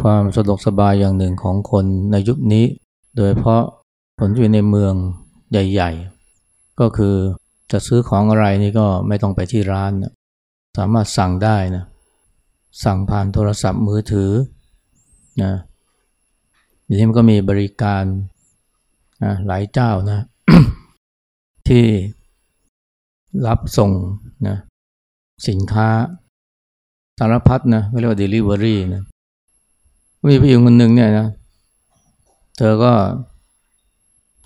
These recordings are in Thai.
ความสะดวกสบายอย่างหนึ่งของคนในยุคนี้ โดยเพราะคนอยู่ในเมืองใหญ่ ๆ ก็คือจะซื้อของอะไรนี่ก็ไม่ต้องไปที่ร้านนะสามารถสั่งได้นะสั่งผ่านโทรศัพท์มือถือนะทีนี้มันก็มีบริการนะหลายเจ้านะ ที่รับส่งนะสินค้าสารพัดนะเรียกว่า delivery นะ มีผู้หญิงคนหนึ่งเนี่ยนะเธอก็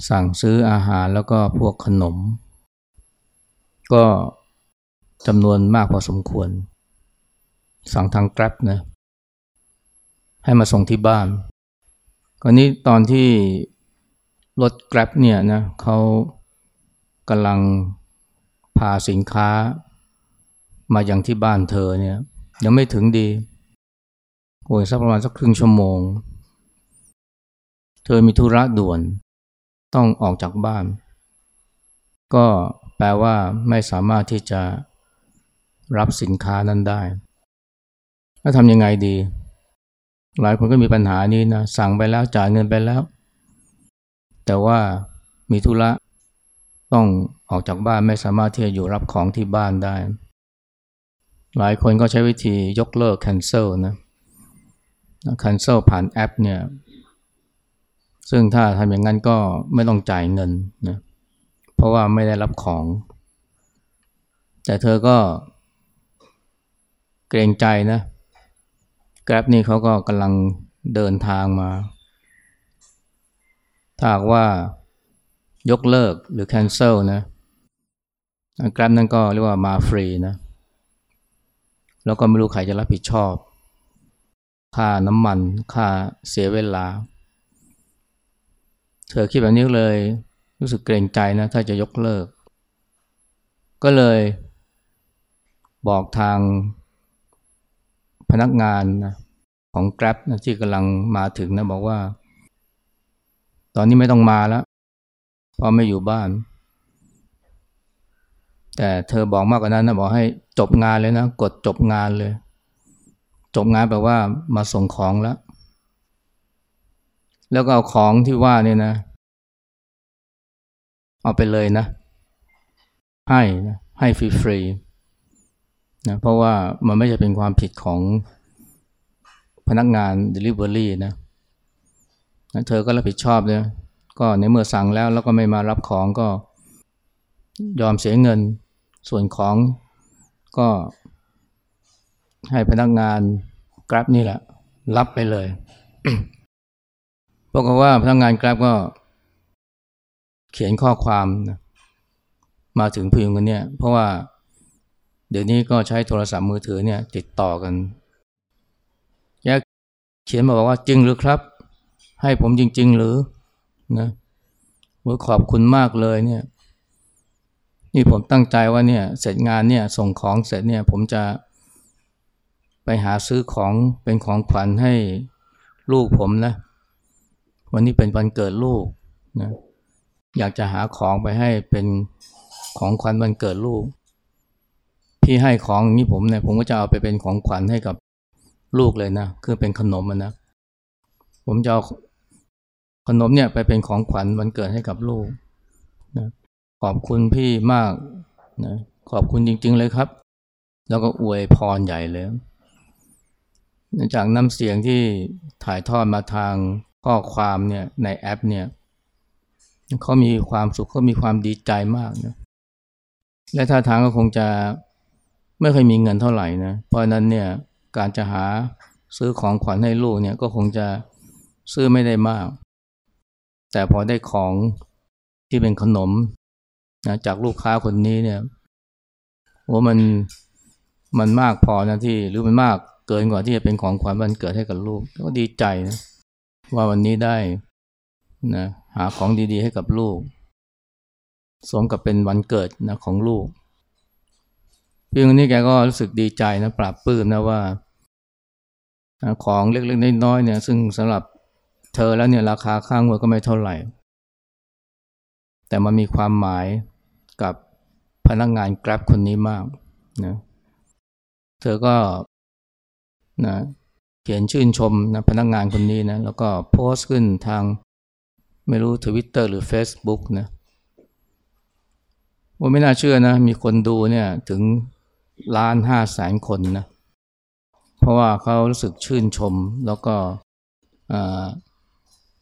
สั่งซื้ออาหารแล้วก็พวกขนม ก็จำนวนมากพอสมควร สั่งทาง Grab นะให้มาส่งที่บ้านกรนี้ตอนที่รถ Grab เนี่ยนะเขากำลังพาสินค้ามาอย่างที่บ้านเธอเนี่ยยังไม่ถึงดี โอ้ยสักประมาณสักครึ่งชั่วโมง เธอมีธุระด่วน ต้องออกจากบ้าน ก็แปลว่าไม่สามารถที่จะรับสินค้านั้นได้แล้วทำยังไงดี หลายคนก็มีปัญหานี้นะ สั่งไปแล้วจ่ายเงินไปแล้ว แต่ว่ามีธุระต้องออกจากบ้านไม่สามารถที่จะอยู่รับของที่บ้านได้ หลายคนก็ใช้วิธียกเลิก cancel นะ cancel ผ่านแอปเนี่ยซึ่งถ้าทำอย่างนั้นก็ไม่ต้องจ่ายเงินนะเพราะว่าไม่ได้รับของ แต่เธอก็เกรงใจนะแกร็บนี่เขาก็กำลังเดินทางมา ถ้าหากว่ายกเลิกหรือ cancel นะแกร็บนั่นก็เรียกว่ามาฟรีนะแล้วก็ไม่รู้ใครจะรับผิดชอบ ค่าน้ำมัน ค่าเสียเวลา เธอคิดแบบนี้เลย รู้สึกเกรงใจนะ ถ้าจะยกเลิก ก็เลยบอกทางพนักงานนะของ Grab นะที่กำลังมาถึงนะบอกว่า ตอนนี้ไม่ต้องมาแล้ว เพราะไม่อยู่บ้าน แต่เธอบอกมากกว่านั้นนะบอกให้จบงานเลยนะ กดจบงานเลย จบงานแปลว่ามาส่งของแล้ว แล้วก็เอาของที่ว่าเนี่ยนะ เอาไปเลยนะ ให้นะให้ฟรีๆนะเพราะว่ามันไม่ใช่เป็นความผิดของพนักงาน Delivery นะนะเธอก็รับผิดชอบเลยก็ในเมื่อสั่งแล้วแล้วก็ไม่มารับของก็ยอมเสียเงิน ส่วนของก็ ให้พนักงานกราฟนี่แหละ รับไปเลยปรากฏว่าพนักงานกราฟก็ เขียนข้อความนะมาถึงผู้หญิงคนนี้เพราะว่าเดี๋ยวนี้ก็ใช้โทรศัพท์มือถือเนี่ย ติดต่อกันแกเขียนมาบอกว่าจริงหรือครับ ให้ผมจริง ๆ หรือนะขอบคุณมากเลยเนี่ย นี่ผมตั้งใจว่าเนี่ย เสร็จงานเนี่ย ส่งของเสร็จเนี่ย ผมจะ ไปหาซื้อของเป็นของขวัญให้ลูกผมนะ วันนี้เป็นวันเกิดลูกนะอยากจะหาของไปให้เป็นของขวัญวันเกิดลูกที่ให้ของนี้ผมเนี่ยผมก็จะเอาไปเป็นของขวัญให้กับลูกเลยนะ คือเป็นขนมนะ ผมจะเอาขนมเนี่ยไปเป็นของขวัญวันเกิดให้กับลูกนะขอบคุณพี่มากนะขอบคุณจริง ๆ เลยครับ แล้วก็อวยพรใหญ่เลย จากน้ำเสียงที่ถ่ายทอดมาทางข้อความเนี่ยในแอปเนี่ยเขามีความสุขเขามีความดีใจมากนะและท่าทางก็คงจะไม่เคยมีเงินเท่าไหร่นะเพราะนั้นเนี่ยการจะหาซื้อของขวัญให้ลูกเนี่ยก็คงจะซื้อไม่ได้มาก แต่พอได้ของที่เป็นขนมนะจากลูกค้าคนนี้เนี่ยโอ้มันมันมากพอนะที่หรือมันมาก เกินกว่าที่จะเป็นของขวัญวันเกิดให้กับลูกก็ดีใจนะว่าวันนี้ได้นะหาของดีๆ ให้กับลูก สมกับเป็นวันเกิดนะของลูกพี่คนนี้แกก็รู้สึกดีใจนะปราบปลื้มนะว่าของเล็กๆน้อยๆเนี่ย ซึ่งสำหรับเธอแล้วเนี่ยราคาข้างหัวก็ไม่เท่าไหร่ แต่มันมีความหมายกับพนักงานกราฟคนนี้มากนะเธอก็ นะขียนชื่นชมนะพนักงานคนนี้นะแล้วก็โพสต์ขึ้นทางไม่รู้ทวิตเตอร์หรือ Facebook นะว่าไม่น่าเชื่อนะ มีคนดูเนี่ยถึงล้านห้าแสนคนนะเพราะว่าเขารู้สึกชื่นชมแล้วก็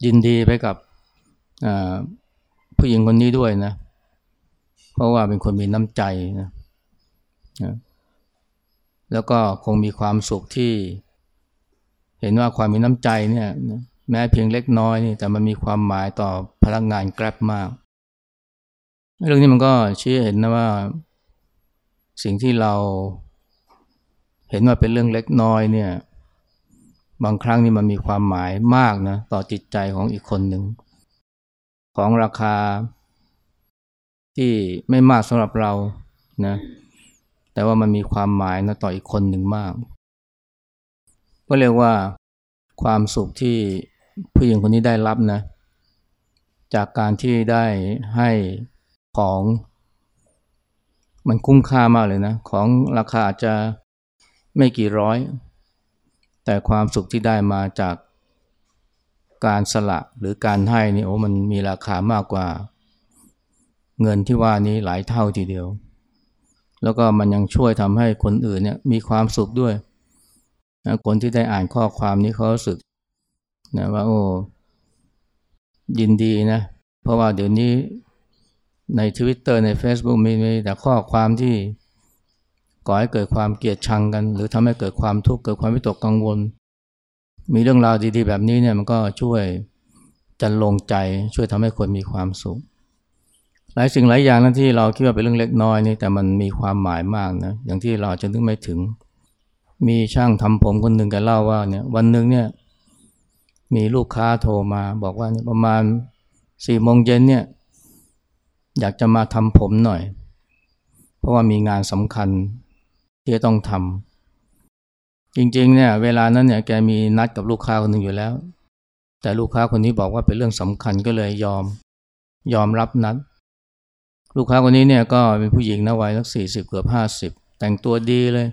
ยินดีไปกับผู้หญิงคนนี้ด้วยนะ เพราะว่าเป็นคนมีน้ำใจนะ แล้วก็คงมีความสุขที่ เห็นว่าความมีน้ำใจเนี่ยแม้เพียงเล็กน้อยนี่แต่มันมีความหมายต่อพนักงานแกร็บมาก เรื่องนี้มันก็ชี้เห็นนะว่า สิ่งที่เราเห็นว่าเป็นเรื่องเล็กน้อยเนี่ย บางครั้งนี่มันมีความหมายมากนะต่อจิตใจของอีกคนหนึ่ง ของราคาที่ไม่มากสำหรับเรานะ แต่ว่ามันมีความหมายนะต่ออีกคนหนึ่งมาก ก็เรียกว่าความสุขที่ผู้หญิงคนนี้ได้รับนะ จากการที่ได้ให้ของ มันคุ้มค่ามากเลยนะ ของราคาอาจจะไม่กี่ร้อย แต่ความสุขที่ได้มาจากการสละหรือการให้นี่โอ้มันมีราคามากกว่า เงินที่ว่านี้หลายเท่าทีเดียว แล้วก็มันยังช่วยทำให้คนอื่นเนี่ยมีความสุขด้วยนะคนที่ได้อ่านข้อความนี้เขาสึกนะว่าโอ้ยินดีนะ เพราะว่าเดี๋ยวนี้ในทวิตเตอร์ใน Facebook มีมีแต่ข้อความที่ก่อให้เกิดความเกลียดชังกัน หรือทำให้เกิดความทุกข์เกิดความวิตกกังวล มีเรื่องราวดีๆ แบบนี้เนี่ยมันก็ช่วยจันลงใจช่วยทำให้คนมีความสุข หลายสิ่งหลายอย่างนั้นที่เราคิดว่าเป็นเรื่องเล็กน้อยนี่แต่มันมีความหมายมากนะอย่างที่เราจะนึกไม่ถึง มีช่างทำผมคนหนึ่งแกเล่าว่าเนี่ยวันหนึ่งเนี่ยมีลูกค้าโทรมาบอกว่าเนี่ยประมาณสี่โมงเย็นเนี่ยอยากจะมาทำผมหน่อย เพราะว่ามีงานสำคัญที่จะต้องทำจริงๆเนี่ยเวลานั้นเนี่ยแกมีนัดกับลูกค้าคนหนึ่งอยู่แล้ว แต่ลูกค้าคนนี้บอกว่าเป็นเรื่องสำคัญก็เลยยอมยอมรับนัด ลูกค้าคนนี้เนี่ยก็เป็นผู้หญิงนะวัยสักสี่สิบเกือบห้าสิบแต่งตัวดีเลย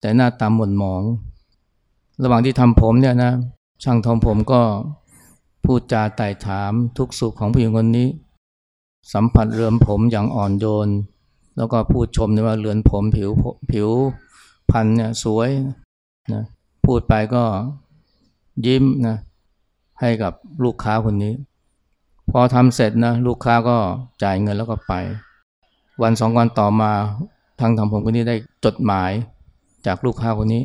แต่หน้าตาหม่นหมอง ระหว่างที่ทำผมเนี่ยนะช่างทำผมก็พูดจาไต่ถามทุกสุขของผู้หญิงคนนี้ สัมผัสเรือนผมอย่างอ่อนโยน แล้วก็พูดชมนว่าเรือนผมผิวผิวพันเนี่ยสวยนะพูดไปก็ยิ้มนะให้กับลูกค้าคนนี้ พอทำเสร็จนะลูกค้าก็จ่ายเงินแล้วก็ไป วันสองวันต่อมาทางทำผมคนนี้ได้จดหมายจากลูกค้าคนนี้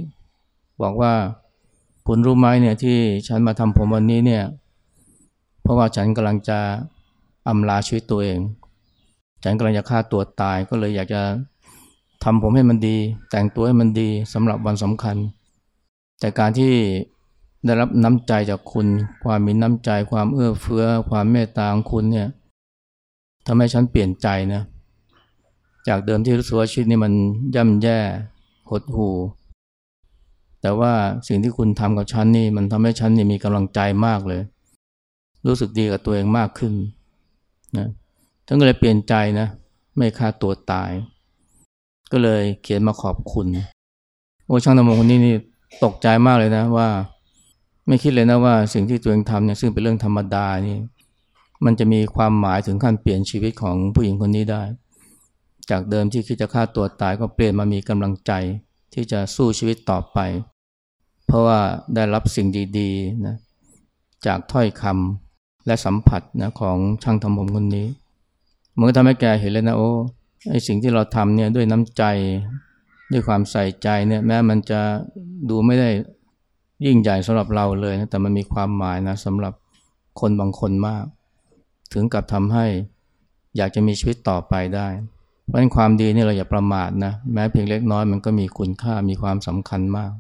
บอกว่าคุณรู้ไหมเนี่ยที่ฉันมาทำผมวันนี้เนี่ยเพราะว่าฉันกำลังจะอำลาชีวิตตัวเอง ฉันกำลังจะฆ่าตัวตายก็เลยอยากจะทำผมให้มันดี แต่งตัวให้มันดีสำหรับวันสำคัญ แต่การที่ ได้รับน้ำใจจากคุณ ความมีน้ำใจ ความเอื้อเฟื้อ ความเมตตาของคุณเนี่ยทำให้ฉันเปลี่ยนใจนะ จากเดิมที่รู้สึกว่าชีวิตนี้มันย่ำแย่ หดหูแต่ว่าสิ่งที่คุณทำกับฉันนี่มันทำให้ฉันนี่มีกำลังใจมากเลย รู้สึกดีกับตัวเองมากขึ้นนะท่านก็เลยเปลี่ยนใจนะ ไม่ฆ่าตัวตาย ก็เลยเขียนมาขอบคุณ โอ้ช่างนำมงคนนี้นี่ตกใจมากเลยนะว่า ไม่คิดเลยนะว่าสิ่งที่ตัวเองทำเนี่ยซึ่งเป็นเรื่องธรรมดานี่มันจะมีความหมายถึงขั้นเปลี่ยนชีวิตของผู้หญิงคนนี้ได้ จากเดิมที่คิดจะฆ่าตัวตายก็เปลี่ยนมามีกำลังใจที่จะสู้ชีวิตต่อไป เพราะว่าได้รับสิ่งดีๆนะจากถ้อยคำและสัมผัสนะของช่างทำผมคนนี้มันก็ทำให้แกเห็นเลยนะโอ้ไอสิ่งที่เราทำเนี่ยด้วยน้ำใจด้วยความใส่ใจเนี่ยแม้มันจะดูไม่ได้ ยิ่งใหญ่สำหรับเราเลยนะแต่มันมีความหมายนะสำหรับคนบางคนมาก ถึงกับทำให้อยากจะมีชีวิตต่อไปได้ เพราะฉะนั้นความดีนี่เราอย่าประมาทนะแม้เพียงเล็กน้อยมันก็มีคุณค่ามีความสำคัญมาก